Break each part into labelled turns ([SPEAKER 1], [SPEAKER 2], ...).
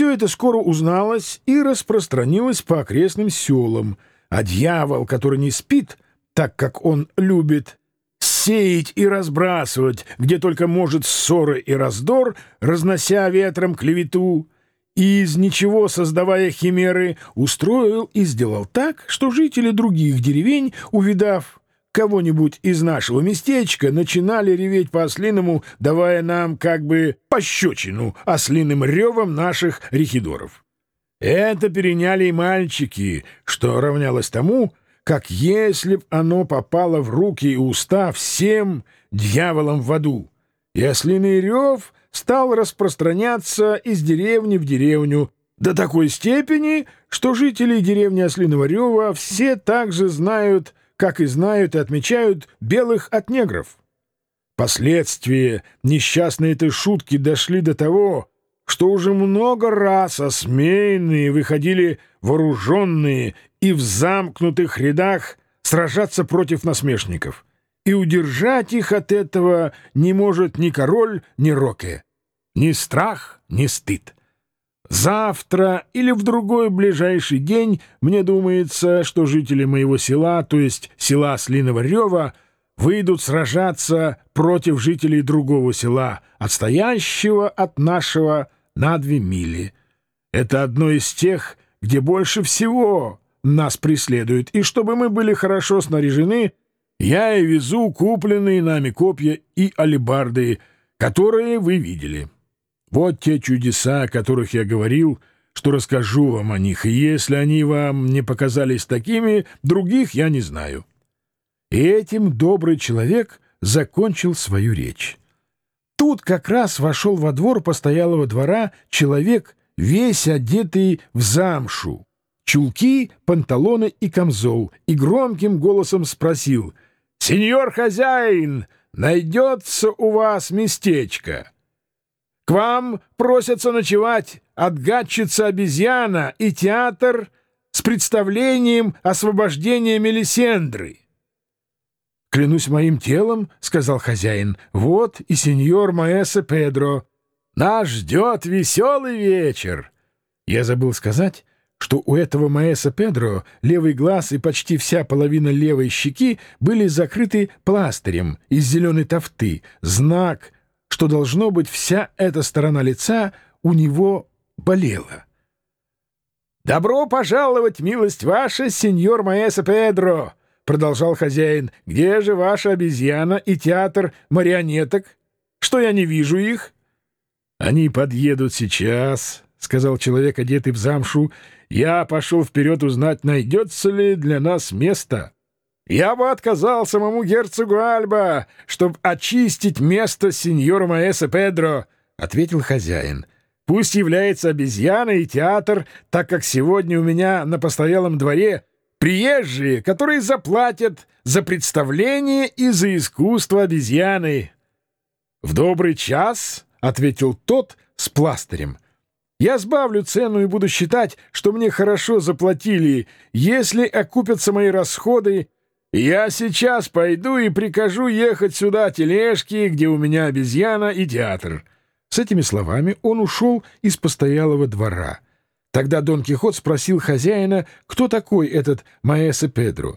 [SPEAKER 1] все это скоро узналось и распространилось по окрестным селам, а дьявол, который не спит, так как он любит сеять и разбрасывать, где только может ссоры и раздор, разнося ветром клевету, и из ничего создавая химеры, устроил и сделал так, что жители других деревень, увидав кого-нибудь из нашего местечка, начинали реветь по-ослиному, давая нам как бы пощечину ослиным ревом наших рехидоров. Это переняли и мальчики, что равнялось тому, как если б оно попало в руки и уста всем дьяволам в аду. И ослиный рев стал распространяться из деревни в деревню до такой степени, что жители деревни Ослиного Рева все также знают как и знают и отмечают белых от негров. Последствия несчастной этой шутки дошли до того, что уже много раз осмеянные выходили вооруженные и в замкнутых рядах сражаться против насмешников, и удержать их от этого не может ни король, ни Роке, ни страх, ни стыд. Завтра или в другой ближайший день мне думается, что жители моего села, то есть села Слиного Рева, выйдут сражаться против жителей другого села, отстоящего от нашего на две мили. Это одно из тех, где больше всего нас преследуют, и чтобы мы были хорошо снаряжены, я и везу купленные нами копья и алебарды, которые вы видели». Вот те чудеса, о которых я говорил, что расскажу вам о них, и если они вам не показались такими, других я не знаю». И этим добрый человек закончил свою речь. Тут как раз вошел во двор постоялого двора человек, весь одетый в замшу, чулки, панталоны и камзол, и громким голосом спросил «Сеньор хозяин, найдется у вас местечко?» К вам просятся ночевать отгадчица-обезьяна и театр с представлением освобождения Мелисендры. «Клянусь моим телом», — сказал хозяин, — «вот и сеньор Маэса Педро. Нас ждет веселый вечер». Я забыл сказать, что у этого Маэса Педро левый глаз и почти вся половина левой щеки были закрыты пластырем из зеленой тофты, знак — что, должно быть, вся эта сторона лица у него болела. «Добро пожаловать, милость ваша, сеньор Маэсо Педро!» — продолжал хозяин. «Где же ваша обезьяна и театр марионеток? Что я не вижу их?» «Они подъедут сейчас», — сказал человек, одетый в замшу. «Я пошел вперед узнать, найдется ли для нас место». Я бы отказал самому герцогу Альба, чтобы очистить место сеньора Маэса Педро, — ответил хозяин. Пусть является обезьяной и театр, так как сегодня у меня на постоялом дворе приезжие, которые заплатят за представление и за искусство обезьяны. — В добрый час, — ответил тот с пластырем, — я сбавлю цену и буду считать, что мне хорошо заплатили, если окупятся мои расходы я сейчас пойду и прикажу ехать сюда тележки, где у меня обезьяна и театр». С этими словами он ушел из постоялого двора. Тогда Дон Кихот спросил хозяина, кто такой этот Маэсо Педро,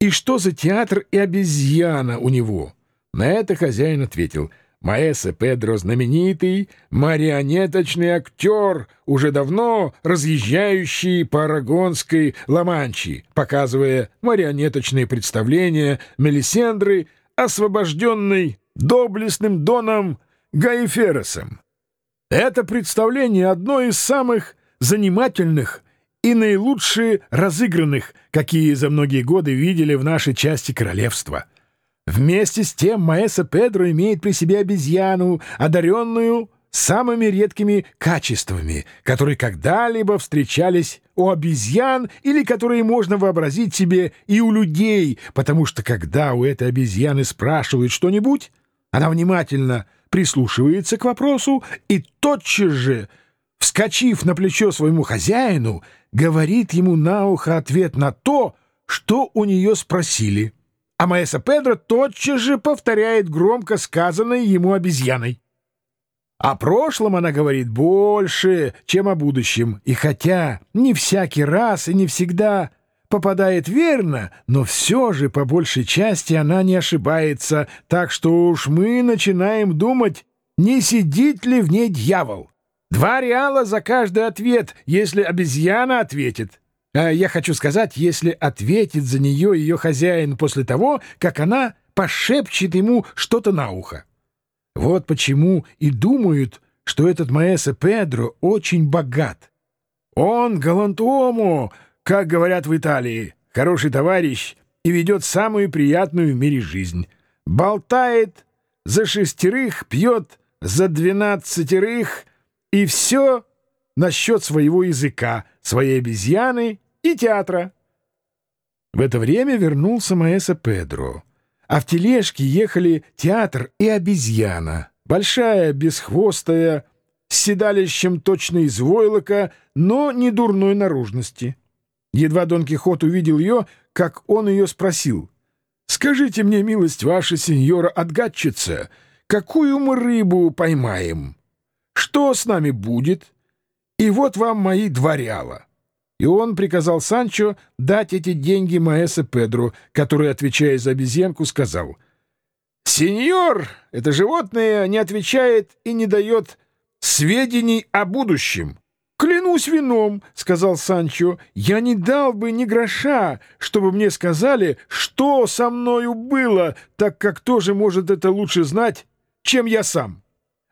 [SPEAKER 1] и что за театр и обезьяна у него. На это хозяин ответил — Маэсо Педро знаменитый марионеточный актер, уже давно разъезжающий по Арагонской Ла-Манчи, показывая марионеточные представления Мелисендры, освобожденной доблестным доном Гаиферосом. Это представление одно из самых занимательных и наилучшие разыгранных, какие за многие годы видели в нашей части королевства — Вместе с тем Маэса Педро имеет при себе обезьяну, одаренную самыми редкими качествами, которые когда-либо встречались у обезьян или которые можно вообразить себе и у людей, потому что когда у этой обезьяны спрашивают что-нибудь, она внимательно прислушивается к вопросу и тотчас же, вскочив на плечо своему хозяину, говорит ему на ухо ответ на то, что у нее спросили а Маэса Педро тотчас же повторяет громко сказанное ему обезьяной. О прошлом она говорит больше, чем о будущем. И хотя не всякий раз и не всегда попадает верно, но все же по большей части она не ошибается, так что уж мы начинаем думать, не сидит ли в ней дьявол. Два реала за каждый ответ, если обезьяна ответит. А я хочу сказать, если ответит за нее ее хозяин после того, как она пошепчет ему что-то на ухо. Вот почему и думают, что этот маэсо Педро очень богат. Он галантуому, как говорят в Италии, хороший товарищ и ведет самую приятную в мире жизнь. Болтает за шестерых, пьет за двенадцатерых и все насчет своего языка, своей обезьяны и театра. В это время вернулся Маэса Педро, а в тележке ехали театр и обезьяна, большая, бесхвостая, с седалищем точно из войлока, но не дурной наружности. Едва Дон Кихот увидел ее, как он ее спросил. «Скажите мне, милость ваша, сеньора отгадчица, какую мы рыбу поймаем? Что с нами будет? И вот вам мои дворяла». И он приказал Санчо дать эти деньги Маэсе Педру, который, отвечая за обезьянку, сказал, «Сеньор, это животное не отвечает и не дает сведений о будущем». «Клянусь вином», — сказал Санчо, — «я не дал бы ни гроша, чтобы мне сказали, что со мною было, так как тоже может это лучше знать, чем я сам».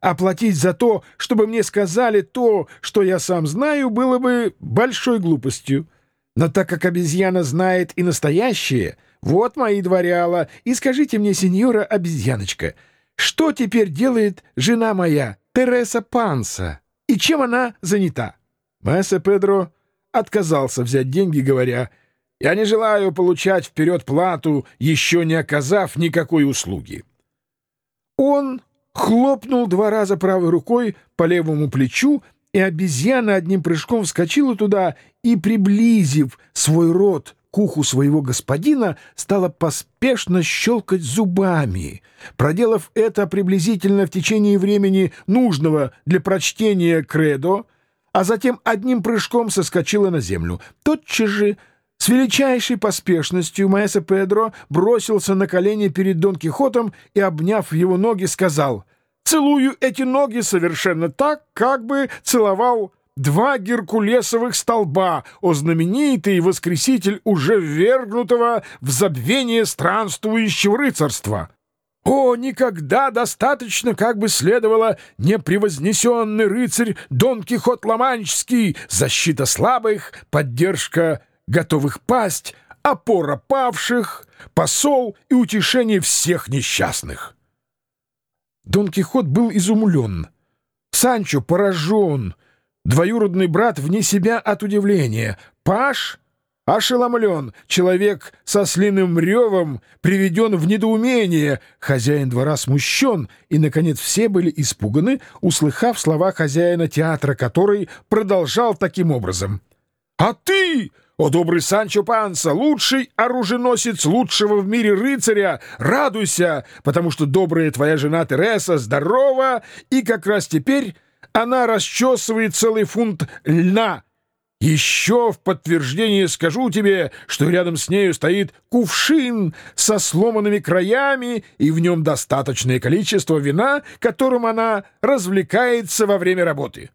[SPEAKER 1] Оплатить за то, чтобы мне сказали то, что я сам знаю, было бы большой глупостью. Но так как обезьяна знает и настоящее, вот мои дворяла, и скажите мне, сеньора обезьяночка, что теперь делает жена моя, Тереса Панса, и чем она занята? Мессе Педро отказался взять деньги, говоря, «Я не желаю получать вперед плату, еще не оказав никакой услуги». Он хлопнул два раза правой рукой по левому плечу, и обезьяна одним прыжком вскочила туда и, приблизив свой рот к уху своего господина, стала поспешно щелкать зубами. Проделав это приблизительно в течение времени нужного для прочтения кредо, а затем одним прыжком соскочила на землю. Тотчас же с величайшей поспешностью Маэса Педро бросился на колени перед Дон Кихотом и, обняв его ноги, сказал «Целую эти ноги совершенно так, как бы целовал два геркулесовых столба, о знаменитый воскреситель уже ввергнутого в забвение странствующего рыцарства». О, никогда достаточно, как бы следовало, непревознесенный рыцарь Дон Кихот Ламанческий, защита слабых, поддержка готовых пасть, опора павших, посол и утешение всех несчастных. Дон Кихот был изумлен. Санчо поражен. Двоюродный брат вне себя от удивления. Паш ошеломлен. Человек со слиным ревом приведен в недоумение. Хозяин двора смущен. И, наконец, все были испуганы, услыхав слова хозяина театра, который продолжал таким образом. «А ты...» «О, добрый Санчо Панса, лучший оруженосец лучшего в мире рыцаря! Радуйся, потому что добрая твоя жена Тереса здорова, и как раз теперь она расчесывает целый фунт льна. Еще в подтверждение скажу тебе, что рядом с нею стоит кувшин со сломанными краями, и в нем достаточное количество вина, которым она развлекается во время работы».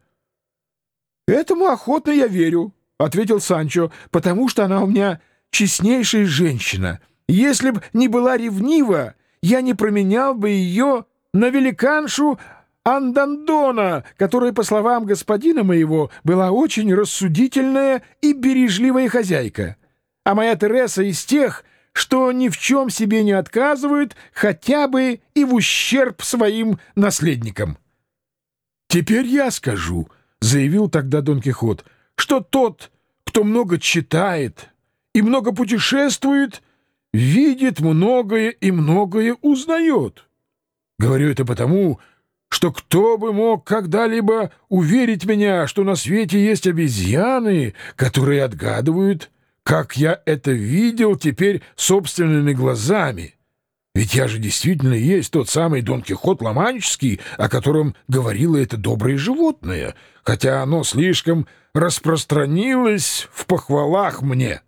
[SPEAKER 1] «Этому охотно я верю», — ответил Санчо, — потому что она у меня честнейшая женщина. Если б не была ревнива, я не променял бы ее на великаншу Андандона, которая, по словам господина моего, была очень рассудительная и бережливая хозяйка. А моя Тереса из тех, что ни в чем себе не отказывают, хотя бы и в ущерб своим наследникам. «Теперь я скажу», — заявил тогда Дон Кихот, — что тот, кто много читает и много путешествует, видит многое и многое узнает. Говорю это потому, что кто бы мог когда-либо уверить меня, что на свете есть обезьяны, которые отгадывают, как я это видел теперь собственными глазами. Ведь я же действительно есть тот самый Дон Кихот Ломанческий, о котором говорило это доброе животное, хотя оно слишком распространилось в похвалах мне.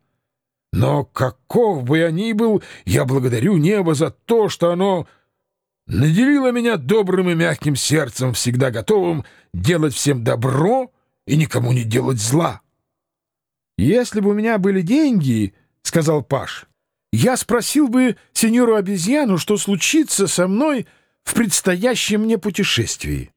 [SPEAKER 1] Но каков бы я ни был, я благодарю небо за то, что оно наделило меня добрым и мягким сердцем, всегда готовым делать всем добро и никому не делать зла.
[SPEAKER 2] «Если бы у меня были деньги, — сказал Паш, — я спросил бы сеньору обезьяну, что случится со мной в предстоящем мне путешествии».